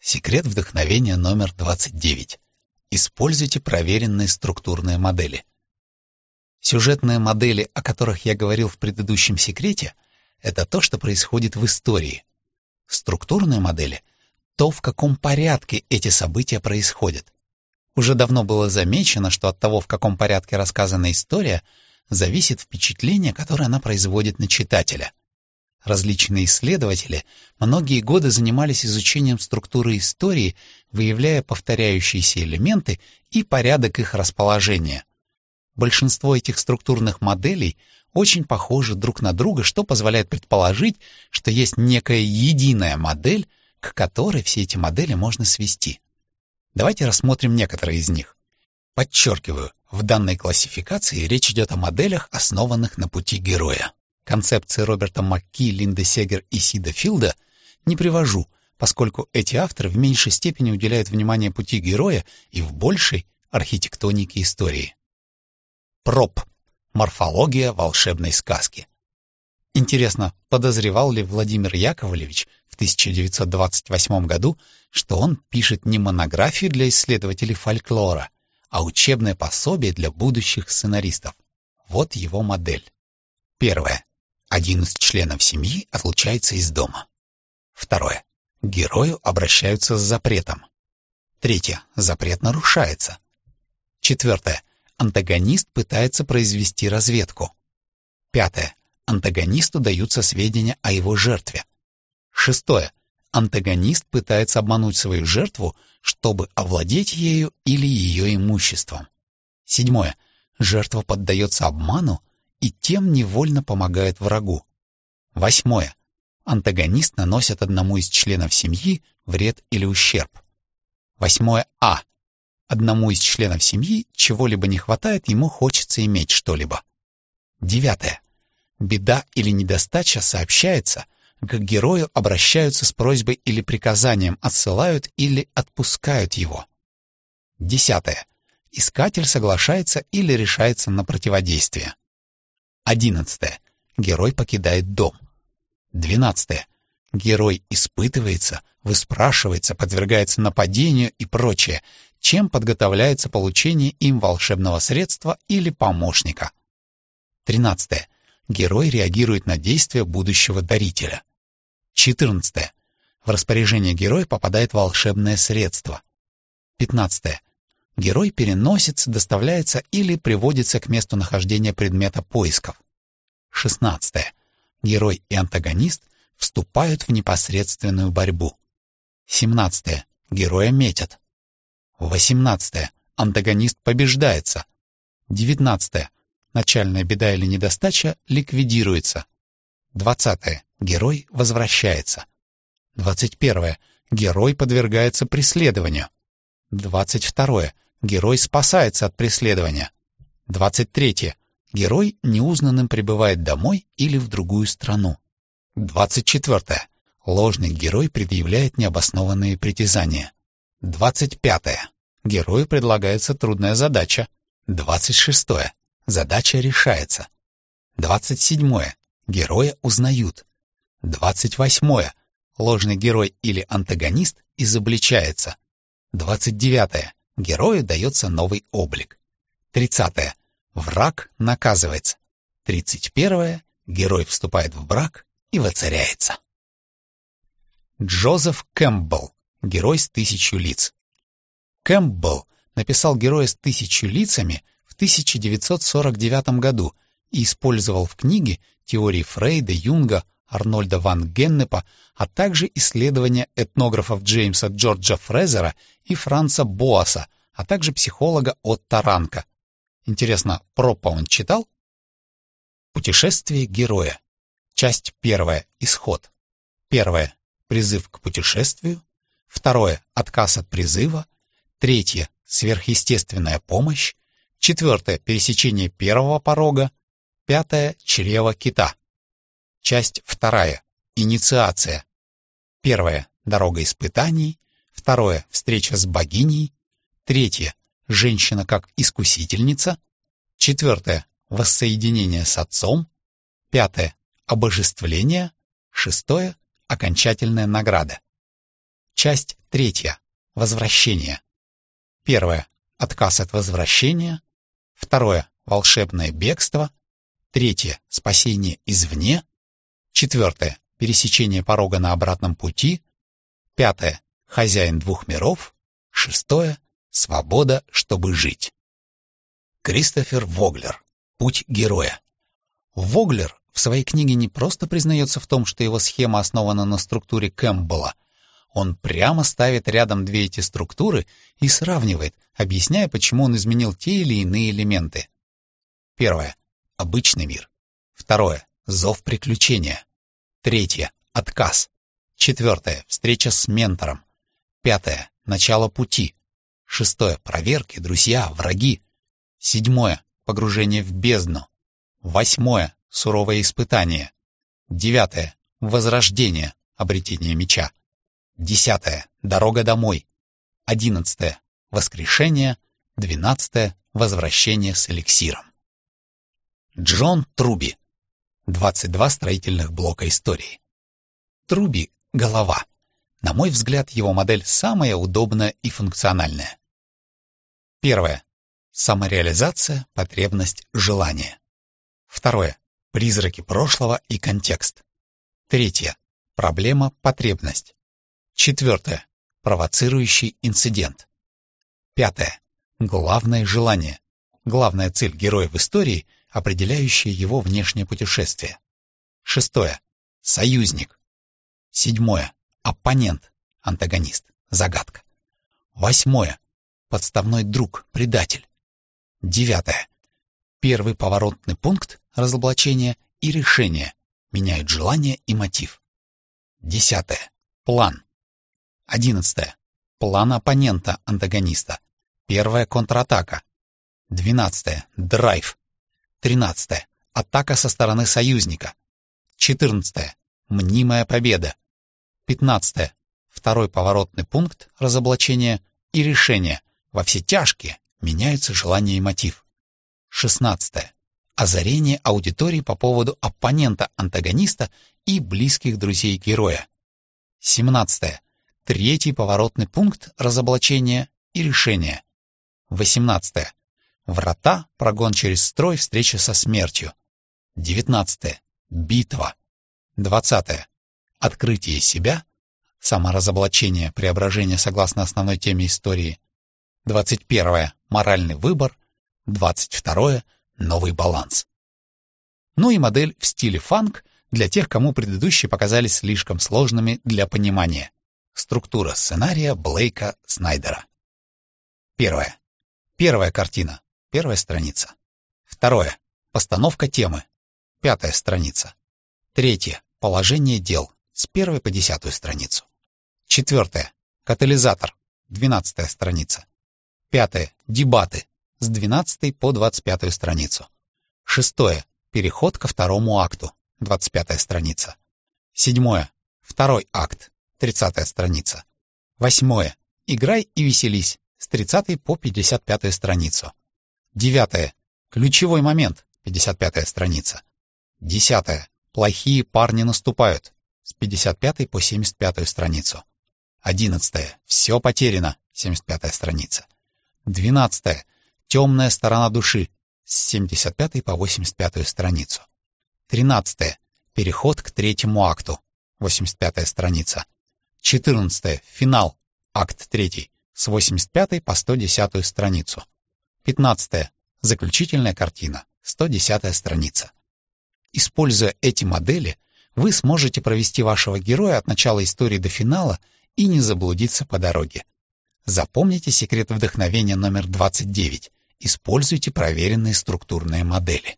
Секрет вдохновения номер 29. Используйте проверенные структурные модели. Сюжетные модели, о которых я говорил в предыдущем секрете, это то, что происходит в истории. Структурные модели — то, в каком порядке эти события происходят. Уже давно было замечено, что от того, в каком порядке рассказана история, зависит впечатление, которое она производит на читателя. Различные исследователи многие годы занимались изучением структуры истории, выявляя повторяющиеся элементы и порядок их расположения. Большинство этих структурных моделей очень похожи друг на друга, что позволяет предположить, что есть некая единая модель, к которой все эти модели можно свести. Давайте рассмотрим некоторые из них. Подчеркиваю, в данной классификации речь идет о моделях, основанных на пути героя. Концепции Роберта Макки, Линды Сегер и Сида Филда не привожу, поскольку эти авторы в меньшей степени уделяют внимание пути героя и в большей — архитектонике истории. Проб. Морфология волшебной сказки. Интересно, подозревал ли Владимир Яковлевич в 1928 году, что он пишет не монографию для исследователей фольклора, а учебное пособие для будущих сценаристов? Вот его модель. Первое. Один из членов семьи отлучается из дома. Второе. Герою обращаются с запретом. Третье. Запрет нарушается. Четвертое. Антагонист пытается произвести разведку. Пятое. Антагонисту даются сведения о его жертве. Шестое. Антагонист пытается обмануть свою жертву, чтобы овладеть ею или ее имуществом. Седьмое. Жертва поддается обману и тем невольно помогает врагу. Восьмое. Антагонист наносит одному из членов семьи вред или ущерб. Восьмое А. Одному из членов семьи чего-либо не хватает, ему хочется иметь что-либо. Девятое. Беда или недостача сообщается, к герою обращаются с просьбой или приказанием, отсылают или отпускают его. Десятое. Искатель соглашается или решается на противодействие. Одиннадцатое. Герой покидает дом. Двенадцатое. Герой испытывается, выспрашивается, подвергается нападению и прочее, чем подготовляется получение им волшебного средства или помощника. Тринадцатое. Герой реагирует на действия будущего дарителя. Четырнадцатое. В распоряжение героя попадает волшебное средство. Пятнадцатое. Герой переносится, доставляется или приводится к месту нахождения предмета поисков. 16. Герой и антагонист вступают в непосредственную борьбу. 17. Героя метят. 18. Антагонист побеждается. 19. Начальная беда или недостача ликвидируется. 20. Герой возвращается. 21. Герой подвергается преследованию. 22. Герой спасается от преследования. 23. Герой неузнанным прибывает домой или в другую страну. 24. Ложный герой предъявляет необоснованные притязания. 25. Герою предлагается трудная задача. 26. Задача решается. 27. Героя узнают. 28. Ложный герой или антагонист изобличается. 29. Герою дается новый облик. 30. Враг наказывается. 31. Герой вступает в брак и воцаряется. Джозеф Кэмпбелл. Герой с тысячью лиц. Кэмпбелл написал «Героя с тысячью лицами» в 1949 году и использовал в книге теории Фрейда, Юнга, Арнольда ван Геннепа, а также исследования этнографов Джеймса Джорджа Фрезера и Франца Боаса, а также психолога Отто Ранка. Интересно, Пропа он читал? Путешествие героя. Часть первая. Исход. Первое. Призыв к путешествию. Второе. Отказ от призыва. Третье. Сверхъестественная помощь. Четвертое. Пересечение первого порога. Пятое. Чрево кита. Часть вторая. Инициация. Первое. Дорога испытаний. Второе. Встреча с богиней. Третье. Женщина как искусительница. Четвертое. Воссоединение с отцом. Пятое. Обожествление. Шестое. Окончательная награда. Часть третья. Возвращение. Первое. Отказ от возвращения. Второе. Волшебное бегство. Третье. Спасение извне. Четвертое. Пересечение порога на обратном пути. Пятое. Хозяин двух миров. Шестое. Свобода, чтобы жить. Кристофер Воглер. Путь героя. Воглер в своей книге не просто признается в том, что его схема основана на структуре Кэмпбелла. Он прямо ставит рядом две эти структуры и сравнивает, объясняя, почему он изменил те или иные элементы. Первое. Обычный мир. Второе. Зов приключения. Третье. Отказ. Четвертое. Встреча с ментором. Пятое. Начало пути. Шестое. Проверки, друзья, враги. Седьмое. Погружение в бездну. Восьмое. Суровое испытание. Девятое. Возрождение. Обретение меча. Десятое. Дорога домой. Одиннадцатое. Воскрешение. Двенадцатое. Возвращение с эликсиром. Джон Труби. 22 строительных блока истории. Труби — голова. На мой взгляд, его модель самая удобная и функциональная. Первое. Самореализация, потребность, желание. Второе. Призраки прошлого и контекст. Третье. Проблема, потребность. Четвертое. Провоцирующий инцидент. Пятое. Главное желание. Главная цель героя в истории — определяющее его внешнее путешествие. Шестое. Союзник. Седьмое. Оппонент. Антагонист. Загадка. Восьмое. Подставной друг. Предатель. Девятое. Первый поворотный пункт разоблачения и решение меняют желание и мотив. Десятое. План. Одиннадцатое. План оппонента антагониста. Первая контратака. Двенадцатое. Драйв. 13. Атака со стороны союзника. 14. Мнимая победа. 15. Второй поворотный пункт разоблачения и решение. Во все тяжкие меняются желания и мотив. 16. Озарение аудитории по поводу оппонента-антагониста и близких друзей героя. 17. Третий поворотный пункт разоблачения и решения. 18. Врата, прогон через строй, встреча со смертью. 19. Битва. 20. Открытие себя, саморазоблачение, преображение согласно основной теме истории. 21. Моральный выбор. 22. Новый баланс. Ну и модель в стиле фанк для тех, кому предыдущие показались слишком сложными для понимания. Структура сценария Блейка Снайдера. Первое. Первая картина. Первая страница. Второе. Постановка темы. Пятая страница. Третье. Положение дел. С первой по десятую страницу. Четвертое. Катализатор. Двенадцатая страница. Пятое. Дебаты. С двенадцатой по двадцать пятую страницу. Шестое. Переход ко второму акту. Двадцать пятая страница. Седьмое. Второй акт. Тридцатая страница. Восьмое. Играй и веселись. С тридцатой по пятьдесят пятую страницу. Девятое. Ключевой момент. 55-я страница. Десятое. Плохие парни наступают. С 55 по 75 страницу. Одиннадцатое. Все потеряно. 75 страница. Двенадцатое. Темная сторона души. С 75 по 85 страницу. Тринадцатое. Переход к третьему акту. 85 страница. Четырнадцатое. Финал. Акт третий. С 85 по 110 страницу. 15. Заключительная картина. 110 страница. Используя эти модели, вы сможете провести вашего героя от начала истории до финала и не заблудиться по дороге. Запомните секрет вдохновения номер 29. Используйте проверенные структурные модели.